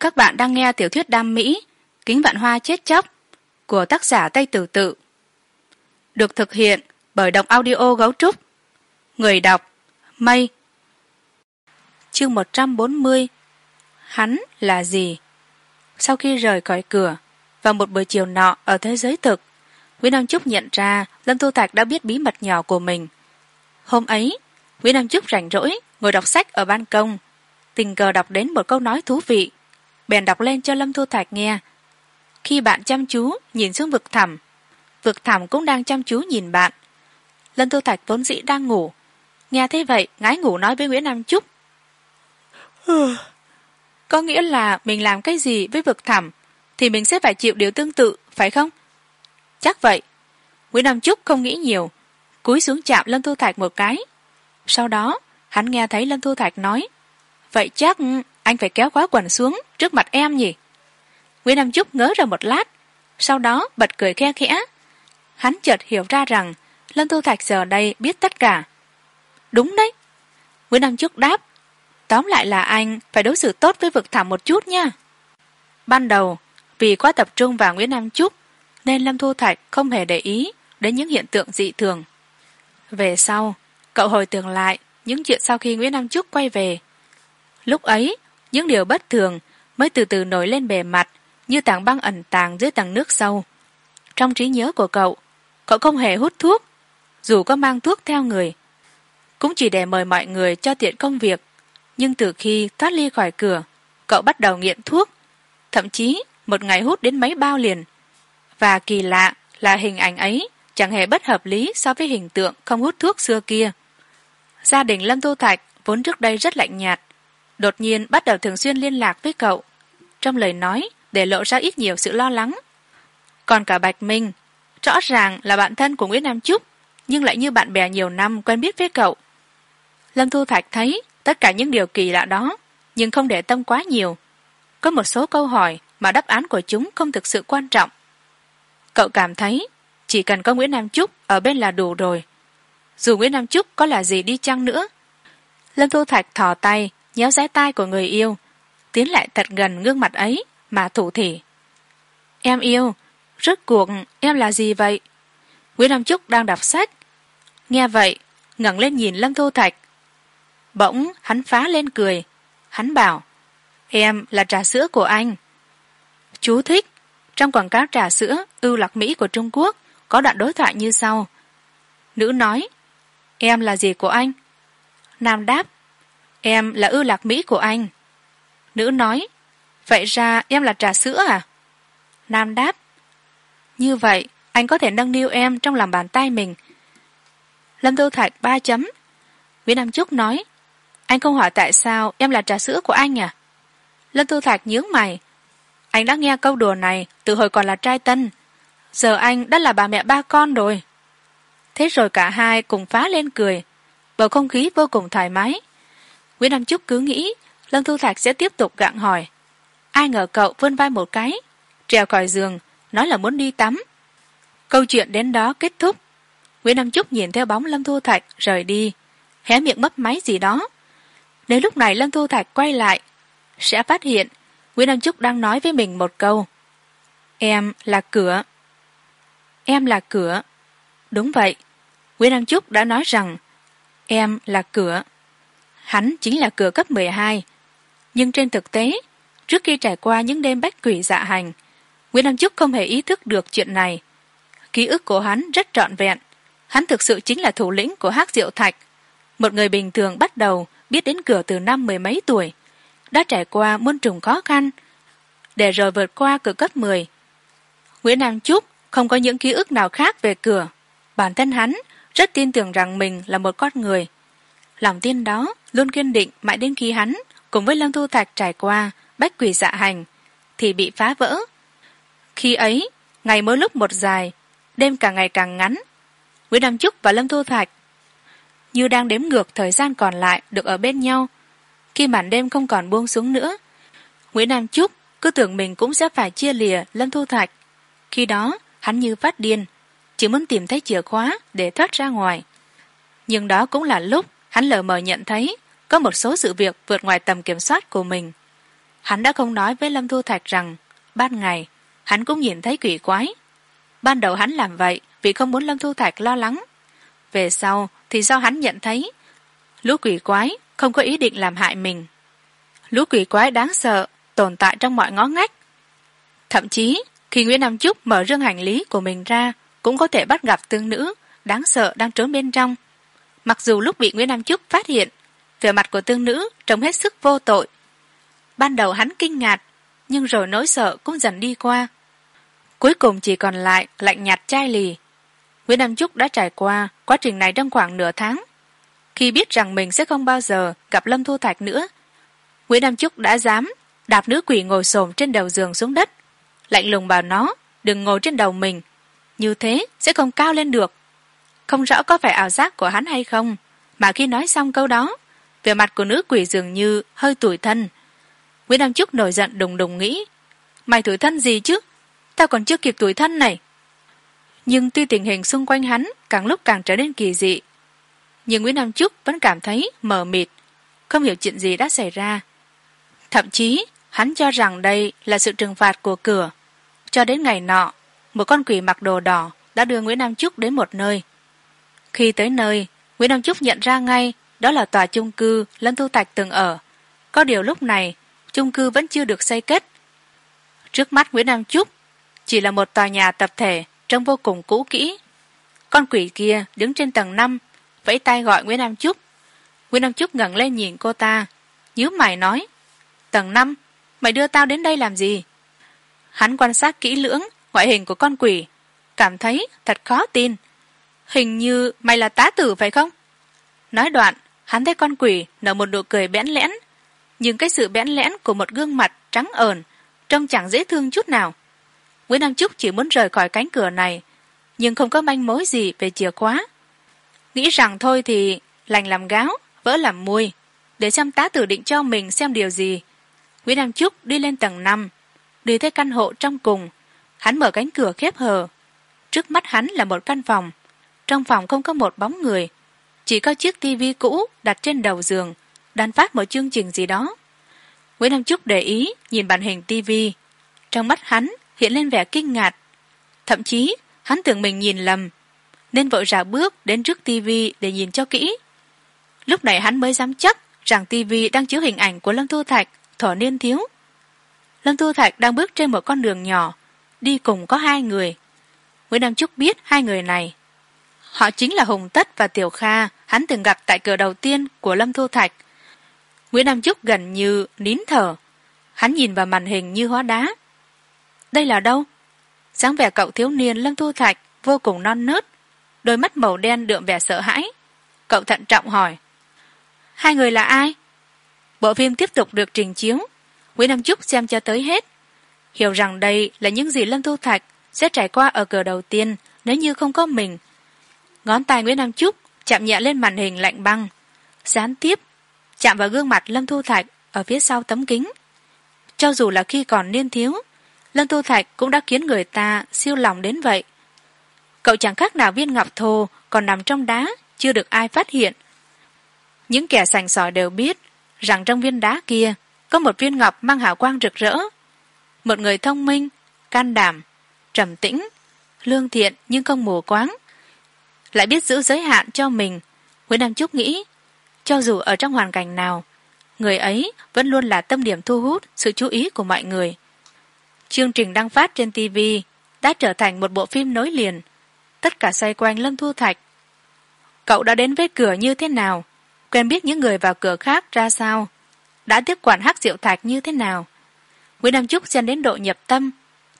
các bạn đang nghe tiểu thuyết đam mỹ, kính vạn hoa chết chóc, của tác giả tây tử tự. Được thực hiện bởi đọc audio gấu trúc. Người đọc, mây. Chương một trăm bốn mươi, hắn là gì? Sau khi rời khỏi cửa, vào một buổi chiều nọ ở thế giới thực nguyễn nam trúc nhận ra lâm thu thạch đã biết bí mật nhỏ của mình. Hôm ấy nguyễn nam trúc rảnh rỗi ngồi đọc sách ở ban công, tình cờ đọc đến một câu nói thú vị bèn đọc lên cho lâm thu thạch nghe. Khi bạn chăm chú, nhìn xuống vực thẳm vực thẳm cũng đang chăm chú nhìn bạn. Lâm thu thạch vốn dĩ đang ngủ. Nghe thế vậy, ngái ngủ nói với nguyễn nam trúc. Có nghĩa là mình làm cái gì với vực thẳm thì mình sẽ phải chịu điều tương tự, phải không? Chắc vậy. Nguyễn nam trúc không nghĩ nhiều, cúi xuống chạm lâm thu thạch một cái. Sau đó, hắn nghe thấy lâm thu thạch nói, vậy chắc anh phải kéo khóa quần xuống trước mặt em nhỉ? Nguyễn nam trúc ngớ ra một lát, sau đó bật cười khe khẽ. Hắn chợt hiểu ra rằng lâm thu thạch giờ đây biết tất cả. Đúng đấy. Nguyễn nam trúc đáp, tóm lại là anh phải đối xử tốt với vực thẳm một chút nha. Ban đầu, vì quá tập trung vào nguyễn nam trúc, nên lâm thu thạch không hề để ý đến những hiện tượng dị thường. Về sau, cậu hồi tưởng lại những chuyện sau khi nguyễn nam trúc quay về. Lúc ấy những điều bất thường mới từ từ nổi lên bề mặt, như tảng băng ẩn tàng dưới tầng nước sâu. Trong trí nhớ của cậu cậu không hề hút thuốc, dù có mang thuốc theo người. Cũng chỉ để mời mọi người cho tiện công việc, nhưng từ khi thoát ly khỏi cửa, cậu bắt đầu nghiện thuốc, thậm chí một ngày hút đến mấy bao liền. Và kỳ lạ là hình ảnh ấy chẳng hề bất hợp lý so với hình tượng không hút thuốc xưa kia. Gia đình lâm tô thạch vốn trước đây rất lạnh nhạt đột nhiên bắt đầu thường xuyên liên lạc với cậu. Trong lời nói, để lộ ra ít nhiều sự lo lắng. Còn cả bạch minh, rõ ràng là bạn thân của nguyễn nam trúc nhưng lại như bạn bè nhiều năm quen biết với cậu. Lâm thu thạch thấy tất cả những điều kỳ lạ đó, nhưng không để tâm quá nhiều. Có một số câu hỏi mà đáp án của chúng không thực sự quan trọng. Cậu cảm thấy chỉ cần có nguyễn nam trúc ở bên là đủ rồi. Dù nguyễn nam trúc có là gì đi chăng nữa, lâm thu thạch thò tay nhéo rẽ tai của người yêu, tiến lại thật gần gương mặt ấy mà thủ thỉ. Em yêu, rốt cuộc em là gì vậy? Nguyễn nam trúc đang đọc sách. Nghe vậy, ngẩng lên nhìn lâm thu thạch. Bỗng hắn phá lên cười. Hắn bảo, em là trà sữa của anh. Chú thích, trong quảng cáo trà sữa ưu lạc mỹ của trung quốc có đoạn đối thoại như sau. Nữ nói, em là gì của anh? Nam đáp em là ưu lạc mỹ của anh. Nữ nói, vậy ra em là trà sữa à? Nam đáp, như vậy, anh có thể nâng niu em trong lòng bàn tay mình. Lâm tư thạch ba chấm. Nguyễn nam trúc nói, anh không hỏi tại sao em là trà sữa của anh à? Lâm tư thạch nhướng mày, anh đã nghe câu đùa này từ hồi còn là trai tân, giờ anh đã là bà mẹ ba con rồi. Thế rồi cả hai cùng phá lên cười, bầu không khí vô cùng thoải mái nguyễn nam trúc cứ nghĩ, lâm thu thạch sẽ tiếp tục gặng hỏi. Ai ngờ cậu vươn vai một cái, trèo khỏi giường, nói là muốn đi tắm. Câu chuyện đến đó kết thúc. Nguyễn nam trúc nhìn theo bóng lâm thu thạch rời đi, hé miệng mấp máy gì đó. Nếu lúc này lâm thu thạch quay lại, sẽ phát hiện nguyễn nam trúc đang nói với mình một câu. Em là cửa. Em là cửa. Đúng vậy. Nguyễn nam trúc đã nói rằng, em là cửa hắn chính là cửa cấp mười hai. Nhưng trên thực tế, trước khi trải qua những đêm bách quỷ dạ hành, nguyễn nam trúc không hề ý thức được chuyện này. Ký ức của hắn rất trọn vẹn. Hắn thực sự chính là thủ lĩnh của hắc diệu thạch. Một người bình thường bắt đầu biết đến cửa từ năm mười mấy tuổi, đã trải qua muôn trùng khó khăn. Để rồi vượt qua cửa cấp mười, nguyễn nam trúc không có những ký ức nào khác về cửa. Bản thân hắn rất tin tưởng rằng mình là một con người lòng tin đó luôn kiên định mãi đến khi hắn cùng với lâm thu thạch trải qua bách quỷ dạ hành thì bị phá vỡ. Khi ấy, ngày mỗi lúc một dài, đêm càng ngày càng ngắn, nguyễn nam trúc và lâm thu thạch như đang đếm ngược thời gian còn lại được ở bên nhau. Khi màn đêm không còn buông xuống nữa, nguyễn nam trúc cứ tưởng mình cũng sẽ phải chia lìa lâm thu thạch. Khi đó, hắn như phát điên, chỉ muốn tìm thấy chìa khóa để thoát ra ngoài. Nhưng đó cũng là lúc hắn lờ mờ nhận thấy có một số sự việc vượt ngoài tầm kiểm soát của mình. Hắn đã không nói với lâm thu thạch rằng, ban ngày, hắn cũng nhìn thấy quỷ quái. Ban đầu hắn làm vậy vì không muốn lâm thu thạch lo lắng. Về sau thì do hắn nhận thấy, lũ quỷ quái không có ý định làm hại mình. Lũ quỷ quái đáng sợ tồn tại trong mọi ngõ ngách. Thậm chí, khi nguyễn nam trúc mở rương hành lý của mình ra, cũng có thể bắt gặp tương nữ đáng sợ đang trốn bên trong mặc dù lúc bị nguyễn nam trúc phát hiện, vẻ mặt của tương nữ trông hết sức vô tội. Ban đầu hắn kinh ngạc, nhưng rồi nỗi sợ cũng dần đi qua. Cuối cùng chỉ còn lại lạnh nhạt chai lì. Nguyễn nam trúc đã trải qua quá trình này trong khoảng nửa tháng. Khi biết rằng mình sẽ không bao giờ gặp lâm thu thạch nữa, nguyễn nam trúc đã dám đạp nữ quỷ ngồi s trên đầu giường xuống đất, lạnh lùng bảo nó, đừng ngồi trên đầu mình, như thế sẽ không cao lên được không rõ có phải ảo giác của hắn hay không. Mà khi nói xong câu đó, vẻ mặt của nữ quỷ dường như hơi tủi thân. Nguyễn đăng trúc nổi giận đùng đùng nghĩ, mày tủi thân gì chứ? Tao còn chưa kịp tủi thân này. Nhưng tuy tình hình xung quanh hắn càng lúc càng trở nên kỳ dị, nhưng nguyễn nam trúc vẫn cảm thấy mờ mịt, không hiểu chuyện gì đã xảy ra. Thậm chí, hắn cho rằng đây là sự trừng phạt của cửa. Cho đến ngày nọ, một con quỷ mặc đồ đỏ đã đưa nguyễn nam trúc đến một nơi khi tới nơi, nguyễn nam trúc nhận ra ngay đó là tòa chung cư lâm thu thạch từng ở. Có điều lúc này, chung cư vẫn chưa được xây kết. Trước mắt nguyễn nam trúc chỉ là một tòa nhà tập thể trông vô cùng cũ kỹ. Con quỷ kia đứng trên tầng năm, vẫy tay gọi nguyễn nam trúc. Nguyễn nam trúc ngẩng lên nhìn cô ta, nhíu mày nói, tầng năm, mày đưa tao đến đây làm gì? Hắn quan sát kỹ lưỡng ngoại hình của con quỷ, cảm thấy thật khó tin hình như mày là tá tử phải không? Nói đoạn, hắn thấy con quỷ nở một nụ cười bẽn lẽn. Nhưng cái sự bẽn lẽn của một gương mặt trắng ờn, trông chẳng dễ thương chút nào. Nguyễn nam trúc chỉ muốn rời khỏi cánh cửa này, nhưng không có manh mối gì về chìa khóa. Nghĩ rằng thôi thì lành làm gáo, vỡ làm muôi để xem tá tử định cho mình xem điều gì. Nguyễn nam trúc đi lên tầng năm, đi tới căn hộ trong cùng. Hắn mở cánh cửa khép hờ. Trước mắt hắn là một căn phòng trong phòng không có một bóng người. Chỉ có chiếc tivi cũ đặt trên đầu giường đang phát một chương trình gì đó. Nguyễn nam trúc để ý, nhìn màn hình tivi. Trong mắt hắn hiện lên vẻ kinh ngạc. Thậm chí, hắn tưởng mình nhìn lầm, nên vội rào bước đến trước tivi để nhìn cho kỹ. Lúc này hắn mới dám chắc rằng tivi đang chiếu hình ảnh của lâm thu thạch, thỏ niên thiếu. Lâm thu thạch đang bước trên một con đường nhỏ, đi cùng có hai người. Nguyễn nam trúc biết hai người này họ chính là hùng tất và tiểu kha, hắn từng gặp tại cửa đầu tiên của lâm thu thạch. Nguyễn nam trúc gần như nín thở. Hắn nhìn vào màn hình như hóa đá. Đây là đâu? Dáng vẻ cậu thiếu niên lâm thu thạch vô cùng non nớt, đôi mắt màu đen đượm vẻ sợ hãi. Cậu thận trọng hỏi, hai người là ai? Bộ phim tiếp tục được trình chiếu. Nguyễn nam trúc xem cho tới hết. Hiểu rằng đây là những gì lâm thu thạch sẽ trải qua ở cửa đầu tiên, nếu như không có mình ngón tay nguyễn nam trúc chạm nhẹ lên màn hình lạnh băng. Gián tiếp, chạm vào gương mặt lâm thu thạch ở phía sau tấm kính. Cho dù là khi còn niên thiếu, lâm thu thạch cũng đã khiến người ta siêu lòng đến vậy. Cậu chẳng khác nào viên ngọc thô còn nằm trong đá, chưa được ai phát hiện. Những kẻ sành sỏi đều biết rằng trong viên đá kia có một viên ngọc mang hào quang rực rỡ. Một người thông minh, can đảm, trầm tĩnh, lương thiện nhưng không mù quáng lại biết giữ giới hạn cho mình. Nguyễn nam trúc nghĩ, cho dù ở trong hoàn cảnh nào, người ấy vẫn luôn là tâm điểm thu hút sự chú ý của mọi người. Chương trình đăng phát trên tv đã trở thành một bộ phim nối liền. Tất cả xoay quanh lâm thu thạch. Cậu đã đến với cửa như thế nào? Quen biết những người vào cửa khác ra sao? Đã tiếp quản hắc diệu thạch như thế nào? Nguyễn nam trúc xem đến độ nhập tâm.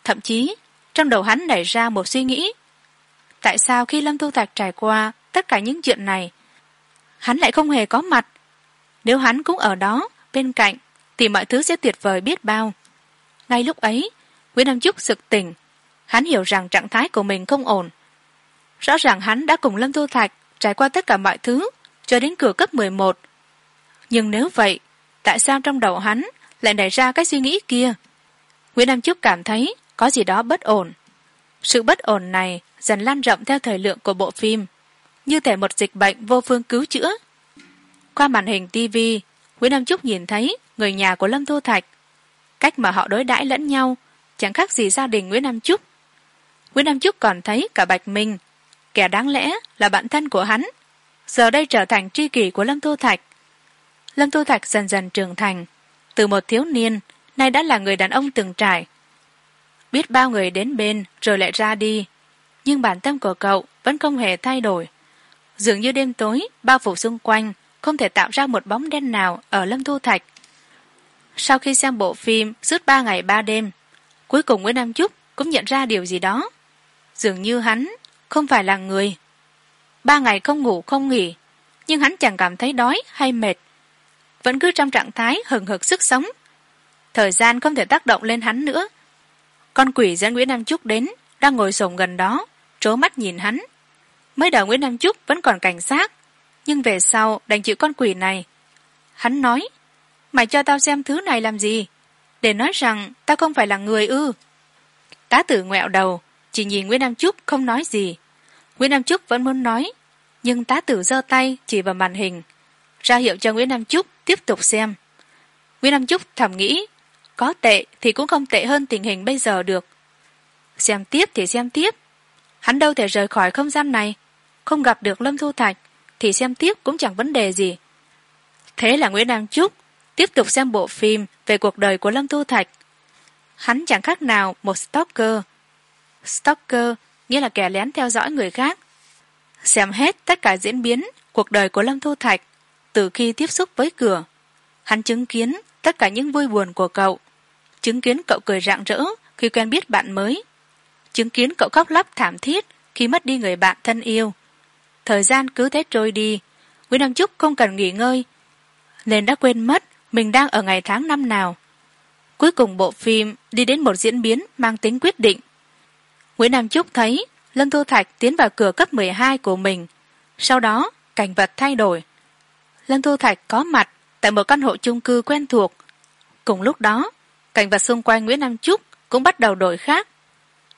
Thậm chí, trong đầu hắn nảy ra một suy nghĩ tại sao khi lâm thu thạch trải qua tất cả những chuyện này, hắn lại không hề có mặt? Nếu hắn cũng ở đó, bên cạnh, thì mọi thứ sẽ tuyệt vời biết bao. Ngay lúc ấy, nguyễn nam trúc sực tỉnh. Hắn hiểu rằng trạng thái của mình không ổn. Rõ ràng hắn đã cùng lâm thu thạch trải qua tất cả mọi thứ cho đến cửa cấp mười một. Nhưng nếu vậy, tại sao trong đầu hắn lại nảy ra cái suy nghĩ kia? Nguyễn nam trúc cảm thấy có gì đó bất ổn sự bất ổn này dần lan rộng theo thời lượng của bộ phim. Như thể một dịch bệnh vô phương cứu chữa. Qua màn hình tv nguyễn nam trúc nhìn thấy người nhà của lâm thu thạch. Cách mà họ đối đãi lẫn nhau chẳng khác gì gia đình nguyễn nam trúc nguyễn nam trúc còn thấy cả bạch minh, kẻ đáng lẽ là bạn thân của hắn, giờ đây trở thành tri kỷ của lâm thu thạch. Lâm thu thạch dần dần trưởng thành. Từ một thiếu niên, nay đã là người đàn ông từng trải biết bao người đến bên, rồi lại ra đi. Nhưng bản tâm của cậu vẫn không hề thay đổi. Dường như đêm tối, bao phủ xung quanh, không thể tạo ra một bóng đen nào ở lâm thu thạch. Sau khi xem bộ phim suốt ba ngày ba đêm, cuối cùng nguyễn nam trúc cũng nhận ra điều gì đó. Dường như hắn không phải là người. Ba ngày không ngủ, không nghỉ, nhưng hắn chẳng cảm thấy đói hay mệt. Vẫn cứ trong trạng thái hừng hực sức sống. Thời gian không thể tác động lên hắn nữa con quỷ dẫn nguyễn nam trúc đến, đang ngồi xổm gần đó, trố mắt nhìn hắn. Mới đầu nguyễn nam trúc vẫn còn cảnh giác, nhưng về sau đành chịu con quỷ này. Hắn nói, mày cho tao xem thứ này làm gì? Để nói rằng tao không phải là người ư. Tá tử ngoẹo đầu, chỉ nhìn nguyễn nam trúc không nói gì. Nguyễn nam trúc vẫn muốn nói, nhưng tá tử giơ tay chỉ vào màn hình, ra hiệu cho nguyễn nam trúc tiếp tục xem. Nguyễn nam trúc thầm nghĩ có tệ thì cũng không tệ hơn tình hình bây giờ được. Xem tiếp thì xem tiếp. Hắn đâu thể rời khỏi không gian này. Không gặp được lâm thu thạch thì xem tiếp cũng chẳng vấn đề gì. Thế là nguyễn nam trúc tiếp tục xem bộ phim về cuộc đời của lâm thu thạch. Hắn chẳng khác nào một stalker. Stalker nghĩa là kẻ lén theo dõi người khác. Xem hết tất cả diễn biến cuộc đời của lâm thu thạch từ khi tiếp xúc với cửa. Hắn chứng kiến tất cả những vui buồn của cậu chứng kiến cậu cười rạng rỡ khi quen biết bạn mới. Chứng kiến cậu khóc lóc thảm thiết khi mất đi người bạn thân yêu. Thời gian cứ thế trôi đi. Nguyễn đăng trúc không cần nghỉ ngơi, nên đã quên mất mình đang ở ngày tháng năm nào. Cuối cùng bộ phim đi đến một diễn biến mang tính quyết định. Nguyễn đăng trúc thấy lâm thu thạch tiến vào cửa cấp mười hai của mình. Sau đó, cảnh vật thay đổi. Lâm thu thạch có mặt tại một căn hộ chung cư quen thuộc. Cùng lúc đó cảnh vật xung quanh nguyễn nam trúc cũng bắt đầu đổi khác.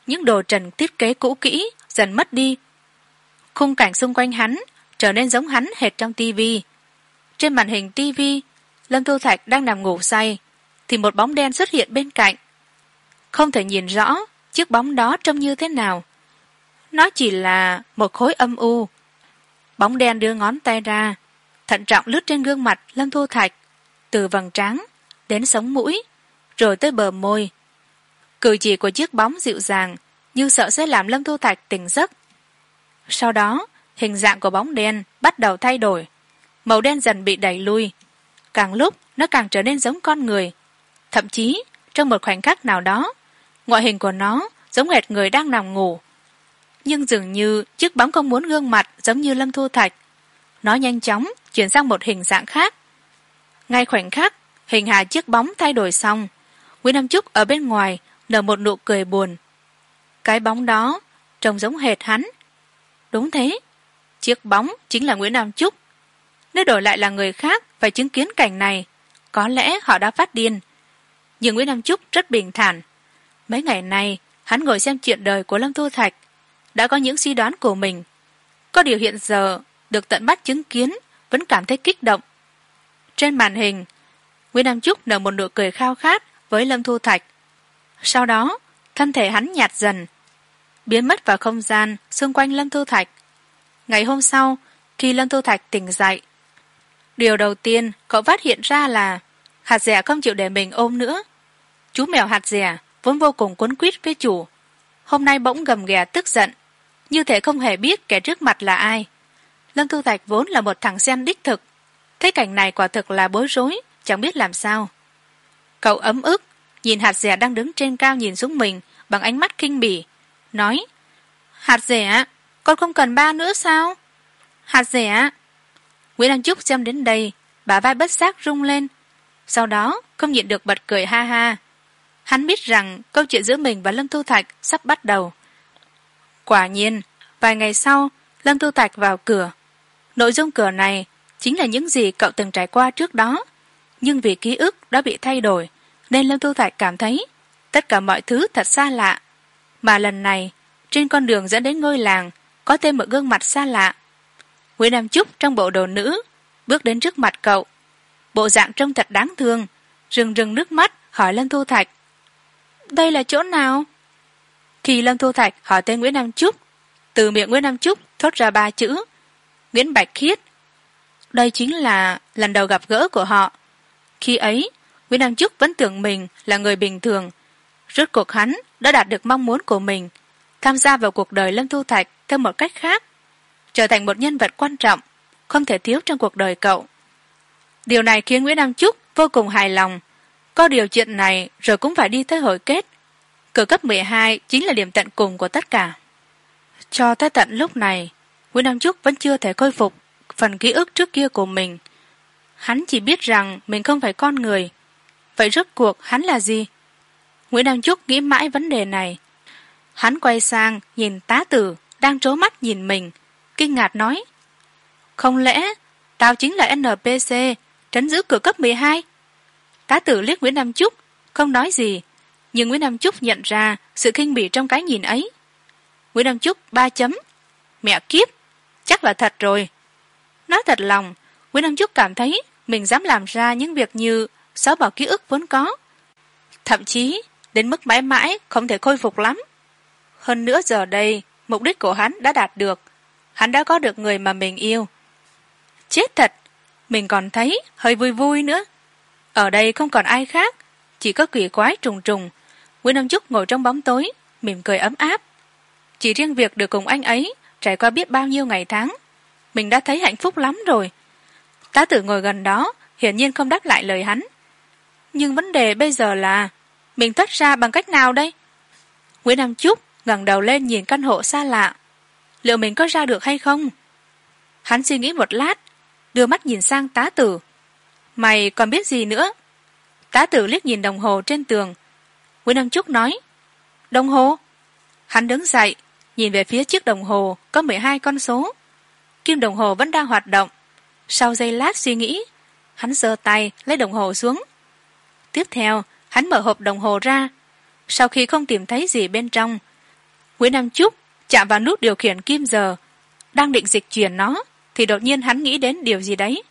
Những đồ trần thiết kế cũ kỹ dần mất đi. Khung cảnh xung quanh hắn trở nên giống hắn hệt trong tivi trên màn hình tivi lâm thu thạch đang nằm ngủ say thì một bóng đen xuất hiện bên cạnh. Không thể nhìn rõ chiếc bóng đó trông như thế nào. Nó chỉ là một khối âm u. Bóng đen đưa ngón tay ra, thận trọng lướt trên gương mặt lâm thu thạch từ vầng trán đến sống mũi rồi tới bờ môi. Cử chỉ của chiếc bóng dịu dàng như sợ sẽ làm lâm thu thạch tỉnh giấc. Sau đó, hình dạng của bóng đen bắt đầu thay đổi. Màu đen dần bị đẩy lui. Càng lúc, nó càng trở nên giống con người. Thậm chí, trong một khoảnh khắc nào đó, ngoại hình của nó giống hệt người đang nằm ngủ. Nhưng dường như chiếc bóng không muốn gương mặt giống như lâm thu thạch. Nó nhanh chóng chuyển sang một hình dạng khác. Ngay khoảnh khắc, hình hài chiếc bóng thay đổi xong nguyễn nam trúc ở bên ngoài, nở một nụ cười buồn. Cái bóng đó trông giống hệt hắn. Đúng thế, chiếc bóng chính là nguyễn nam trúc nếu đổi lại là người khác phải chứng kiến cảnh này, có lẽ họ đã phát điên. Nhưng nguyễn nam trúc rất bình thản. Mấy ngày nay, hắn ngồi xem chuyện đời của lâm thu thạch, đã có những suy đoán của mình. Có điều hiện giờ, được tận mắt chứng kiến, vẫn cảm thấy kích động. Trên màn hình, nguyễn nam trúc nở một nụ cười khao khát với lâm thu thạch. Sau đó, thân thể hắn nhạt dần, biến mất vào không gian xung quanh lâm thu thạch. Ngày hôm sau, khi lâm thu thạch tỉnh dậy, điều đầu tiên cậu phát hiện ra là hạt rẻ không chịu để mình ôm nữa. Chú mèo hạt rẻ vốn vô cùng quấn quýt với chủ, hôm nay bỗng gầm ghè tức giận, như thể không hề biết kẻ trước mặt là ai. Lâm thu thạch vốn là một thằng sen đích thực, thấy cảnh này quả thực là bối rối, chẳng biết làm sao cậu ấm ức. Nhìn hạt dẻ đang đứng trên cao nhìn xuống mình, bằng ánh mắt kinh bỉ. Nói, hạt dẻ con không cần ba nữa sao? Hạt dẻ nguyễn đăng trúc xem đến đây, bà vai bất giác rung lên. Sau đó, không nhịn được bật cười ha ha. Hắn biết rằng câu chuyện giữa mình và lâm thu thạch sắp bắt đầu. Quả nhiên, vài ngày sau, lâm thu thạch vào cửa. Nội dung cửa này chính là những gì cậu từng trải qua trước đó nhưng vì ký ức đã bị thay đổi, nên lâm thu thạch cảm thấy tất cả mọi thứ thật xa lạ. Mà lần này, trên con đường dẫn đến ngôi làng, có thêm một gương mặt xa lạ. Nguyễn nam trúc trong bộ đồ nữ, bước đến trước mặt cậu. Bộ dạng trông thật đáng thương, rừng rừng nước mắt, hỏi lâm thu thạch. Đây là chỗ nào? Khi lâm thu thạch hỏi tên nguyễn nam trúc từ miệng nguyễn nam trúc thốt ra ba chữ, nguyễn bạch khiết. Đây chính là lần đầu gặp gỡ của họ khi ấy nguyễn đăng trúc vẫn tưởng mình là người bình thường. Rốt cuộc hắn đã đạt được mong muốn của mình, tham gia vào cuộc đời lâm thu thạch theo một cách khác, trở thành một nhân vật quan trọng, không thể thiếu trong cuộc đời cậu. Điều này khiến nguyễn đăng trúc vô cùng hài lòng. Có điều chuyện này rồi cũng phải đi tới hồi kết. Cửa cấp mười hai chính là điểm tận cùng của tất cả. Cho tới tận lúc này nguyễn đăng trúc vẫn chưa thể khôi phục phần ký ức trước kia của mình hắn chỉ biết rằng mình không phải con người. Vậy rốt cuộc hắn là gì? Nguyễn nam trúc nghĩ mãi vấn đề này. Hắn quay sang nhìn tá tử đang trố mắt nhìn mình, kinh ngạc nói, không lẽ tao chính là npc trấn giữ cửa cấp mười hai? Tá tử liếc nguyễn nam trúc, không nói gì, nhưng nguyễn nam trúc nhận ra sự kinh bỉ trong cái nhìn ấy. Nguyễn nam trúc ba chấm, mẹ kiếp, chắc là thật rồi. Nói thật lòng, nguyễn nam trúc cảm thấy mình dám làm ra những việc như xóa bỏ ký ức vốn có. Thậm chí, đến mức mãi mãi không thể khôi phục lắm. Hơn nữa giờ đây, mục đích của hắn đã đạt được. Hắn đã có được người mà mình yêu. Chết thật, mình còn thấy hơi vui vui nữa. Ở đây không còn ai khác, chỉ có quỷ quái trùng trùng. Nguyễn ông trúc ngồi trong bóng tối, mỉm cười ấm áp. Chỉ riêng việc được cùng anh ấy trải qua biết bao nhiêu ngày tháng, mình đã thấy hạnh phúc lắm rồi tá tử ngồi gần đó, hiển nhiên không đáp lại lời hắn. Nhưng vấn đề bây giờ là, mình thoát ra bằng cách nào đây? Nguyễn nam trúc ngẩng đầu lên nhìn căn hộ xa lạ. Liệu mình có ra được hay không? Hắn suy nghĩ một lát, đưa mắt nhìn sang tá tử. Mày còn biết gì nữa? Tá tử liếc nhìn đồng hồ trên tường. Nguyễn nam trúc nói, đồng hồ? Hắn đứng dậy, nhìn về phía chiếc đồng hồ có mười hai con số. Kim đồng hồ vẫn đang hoạt động sau giây lát suy nghĩ, hắn giơ tay, lấy đồng hồ xuống. Tiếp theo, hắn mở hộp đồng hồ ra. Sau khi không tìm thấy gì bên trong, nguyễn nam trúc chạm vào nút điều khiển kim giờ, đang định dịch chuyển nó, thì đột nhiên hắn nghĩ đến điều gì đấy.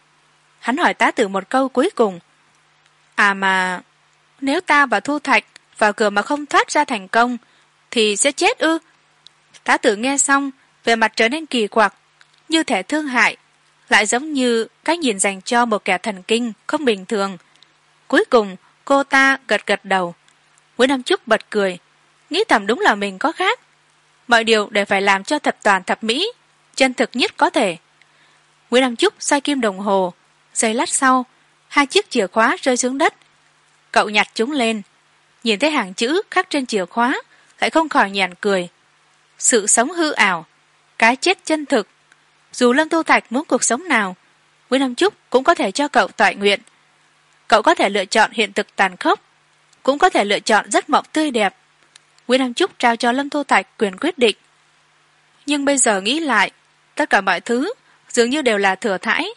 Hắn hỏi tá tử một câu cuối cùng. À mà, nếu ta và thu thạch vào cửa mà không thoát ra thành công, thì sẽ chết ư? Tá tử nghe xong về mặt trở nên kỳ quặc, như thể thương hại lại giống như cách nhìn dành cho một kẻ thần kinh không bình thường. Cuối cùng, cô ta gật gật đầu. Nguyễn nam trúc bật cười. Nghĩ thầm đúng là mình có khác. Mọi điều đều phải làm cho thập toàn thập mỹ, chân thực nhất có thể. Nguyễn nam trúc xoay kim đồng hồ. Giây lát sau, hai chiếc chìa khóa rơi xuống đất. Cậu nhặt chúng lên. Nhìn thấy hàng chữ khắc trên chìa khóa, lại không khỏi nhàn cười. Sự sống hư ảo, cái chết chân thực dù lâm tu thạch muốn cuộc sống nào, nguyễn nam trúc cũng có thể cho cậu toại nguyện. Cậu có thể lựa chọn hiện thực tàn khốc, cũng có thể lựa chọn giấc mộng tươi đẹp. Nguyễn nam trúc trao cho lâm tu thạch quyền quyết định. Nhưng bây giờ nghĩ lại, tất cả mọi thứ dường như đều là thừa thãi.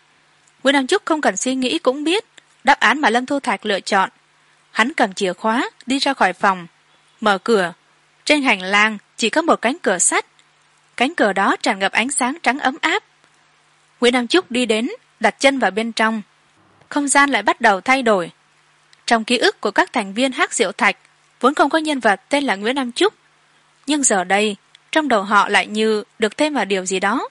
Nguyễn nam trúc không cần suy nghĩ cũng biết đáp án mà lâm thu thạch lựa chọn. Hắn cầm chìa khóa, đi ra khỏi phòng, mở cửa. Trên hành lang chỉ có một cánh cửa sắt cánh cửa đó tràn ngập ánh sáng trắng ấm áp. Nguyễn nam trúc đi đến, đặt chân vào bên trong. Không gian lại bắt đầu thay đổi. Trong ký ức của các thành viên hát diệu thạch, vốn không có nhân vật tên là nguyễn nam trúc nhưng giờ đây, trong đầu họ lại như được thêm vào điều gì đó.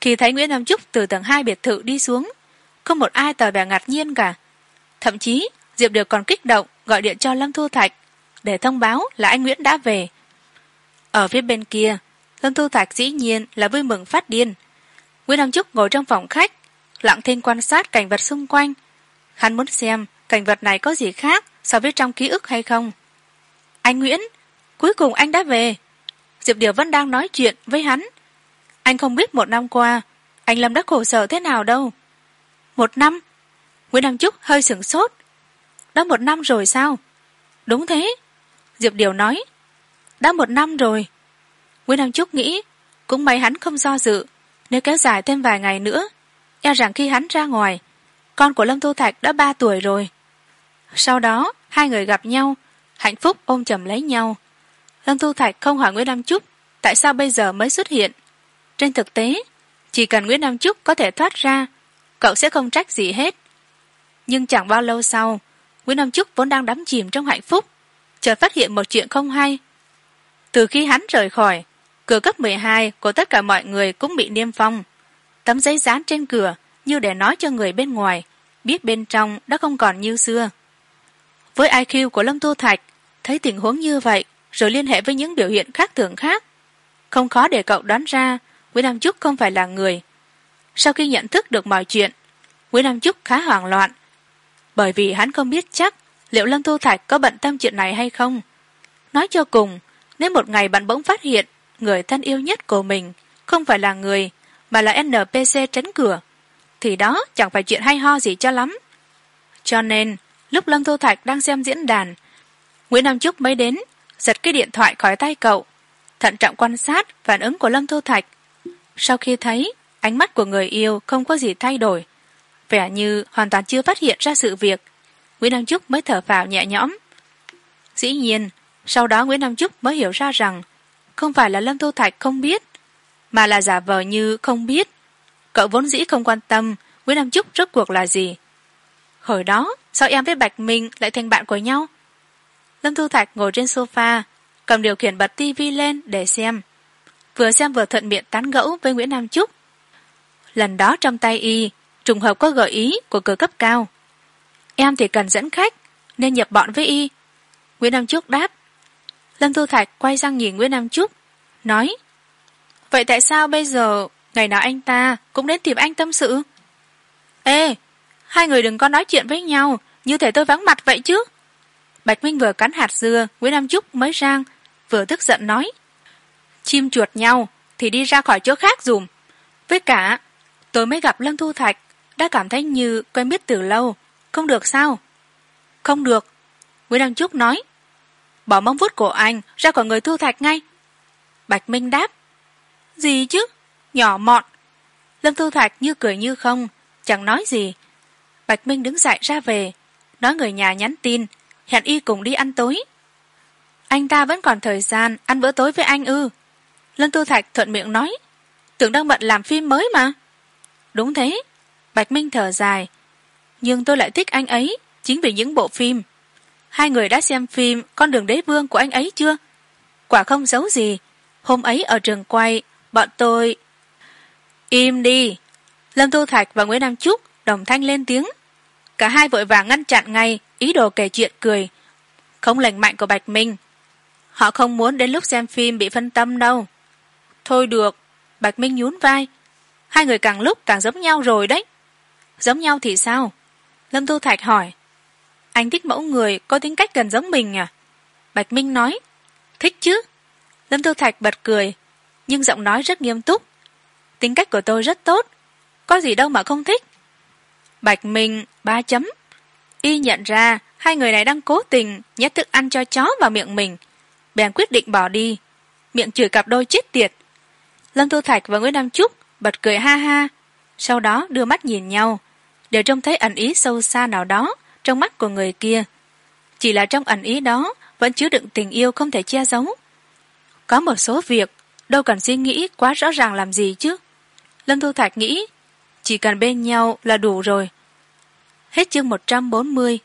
Khi thấy nguyễn nam trúc từ tầng hai biệt thự đi xuống, không một ai tỏ vẻ ngạc nhiên cả. Thậm chí, diệp được còn kích động gọi điện cho lâm thu thạch để thông báo là anh nguyễn đã về. Ở phía bên kia lâm Tu thạch dĩ nhiên là vui mừng phát điên. Nguyễn nam trúc ngồi trong phòng khách, lặng thinh quan sát cảnh vật xung quanh. Hắn muốn xem cảnh vật này có gì khác so với trong ký ức hay không. Anh nguyễn, cuối cùng anh đã về. Diệp điều vẫn đang nói chuyện với hắn. Anh không biết một năm qua, anh lâm đã khổ sở thế nào đâu. Một năm, nguyễn đăng trúc hơi sửng sốt. Đã một năm rồi sao? Đúng thế, diệp điều nói. Đã một năm rồi nguyễn đăng trúc nghĩ, cũng may hắn không do dự, nếu kéo dài thêm vài ngày nữa e rằng khi hắn ra ngoài, con của lâm thu thạch đã ba tuổi rồi. Sau đó, hai người gặp nhau, hạnh phúc ôm chầm lấy nhau. Lâm thu thạch không hỏi nguyễn nam trúc tại sao bây giờ mới xuất hiện. Trên thực tế, chỉ cần nguyễn nam trúc có thể thoát ra, cậu sẽ không trách gì hết. Nhưng chẳng bao lâu sau, nguyễn nam trúc vốn đang đắm chìm trong hạnh phúc, chợt phát hiện một chuyện không hay. Từ khi hắn rời khỏi cửa cấp mười hai của tất cả mọi người cũng bị niêm phong. Tấm giấy dán trên cửa như để nói cho người bên ngoài, biết bên trong đã không còn như xưa. Với iq của lâm tu thạch, thấy tình huống như vậy, rồi liên hệ với những biểu hiện khác thường khác. Không khó để cậu đoán ra, nguyễn nam trúc không phải là người. Sau khi nhận thức được mọi chuyện, nguyễn nam trúc khá hoảng loạn. Bởi vì hắn không biết chắc liệu lâm tu thạch có bận tâm chuyện này hay không. Nói cho cùng, nếu một ngày bạn bỗng phát hiện người thân yêu nhất của mình, không phải là người, mà là npc tránh cửa, thì đó chẳng phải chuyện hay ho gì cho lắm. Cho nên, lúc lâm thu thạch đang xem diễn đàn, nguyễn nam trúc mới đến, giật cái điện thoại khỏi tay cậu, thận trọng quan sát phản ứng của lâm thu thạch. Sau khi thấy, ánh mắt của người yêu không có gì thay đổi, vẻ như hoàn toàn chưa phát hiện ra sự việc, nguyễn nam trúc mới thở phào nhẹ nhõm. Dĩ nhiên, sau đó nguyễn nam trúc mới hiểu ra rằng không phải là lâm thu thạch không biết, mà là giả vờ như không biết. Cậu vốn dĩ không quan tâm nguyễn nam trúc rốt cuộc là gì. Hồi đó sao em với bạch minh lại thành bạn của nhau. Lâm thu thạch ngồi trên sofa, cầm điều khiển bật tivi lên để xem. Vừa xem vừa thuận miệng tán gẫu với nguyễn nam trúc. Lần đó trong tay y, trùng hợp có gợi ý của cửa cấp cao. Em thì cần dẫn khách, nên nhập bọn với y. Nguyễn nam trúc đáp lâm thu thạch quay sang nhìn nguyễn nam trúc, nói, vậy tại sao bây giờ ngày nào anh ta cũng đến tìm anh tâm sự? Ê, hai người đừng có nói chuyện với nhau, như thể tôi vắng mặt vậy chứ. Bạch minh vừa cắn hạt dưa, nguyễn nam trúc mới rang, vừa tức giận nói, chim chuột nhau thì đi ra khỏi chỗ khác dùm. Với cả, tôi mới gặp lâm thu thạch, đã cảm thấy như quen biết từ lâu, không được sao? Không được, nguyễn đăng trúc nói bỏ móng vuốt của anh ra khỏi người thu thạch ngay. Bạch minh đáp, gì chứ? Nhỏ mọn. Lâm thu thạch như cười như không, chẳng nói gì. Bạch minh đứng dậy ra về, nói người nhà nhắn tin, hẹn y cùng đi ăn tối. Anh ta vẫn còn thời gian ăn bữa tối với anh ư? Lâm thu thạch thuận miệng nói, tưởng đang bận làm phim mới mà. Đúng thế. Bạch minh thở dài, nhưng tôi lại thích anh ấy, chính vì những bộ phim hai người đã xem phim con đường đế vương của anh ấy chưa? Quả không giấu gì, hôm ấy ở trường quay, bọn tôi im đi. Lâm thu thạch và nguyễn nam trúc đồng thanh lên tiếng. Cả hai vội vàng ngăn chặn ngay ý đồ kể chuyện cười. Không lành mạnh của bạch minh. Họ không muốn đến lúc xem phim bị phân tâm đâu. Thôi được, bạch minh nhún vai. Hai người càng lúc càng giống nhau rồi đấy. Giống nhau thì sao? Lâm thu thạch hỏi anh thích mẫu người có tính cách gần giống mình à? Bạch minh nói, thích chứ. Lâm thu thạch bật cười, nhưng giọng nói rất nghiêm túc. Tính cách của tôi rất tốt, có gì đâu mà không thích. Bạch minh ba chấm. Y nhận ra hai người này đang cố tình nhét thức ăn cho chó vào miệng mình. Bèn quyết định bỏ đi, miệng chửi cặp đôi chết tiệt. Lâm thu thạch và nguyễn nam trúc bật cười ha ha, sau đó đưa mắt nhìn nhau, đều trông thấy ẩn ý sâu xa nào đó trong mắt của người kia. Chỉ là trong ẩn ý đó, vẫn chứa đựng tình yêu không thể che giấu. Có một số việc, đâu cần suy nghĩ quá rõ ràng làm gì chứ. Lâm thu thạch nghĩ, chỉ cần bên nhau là đủ rồi. Hết chương một trăm bốn mươi.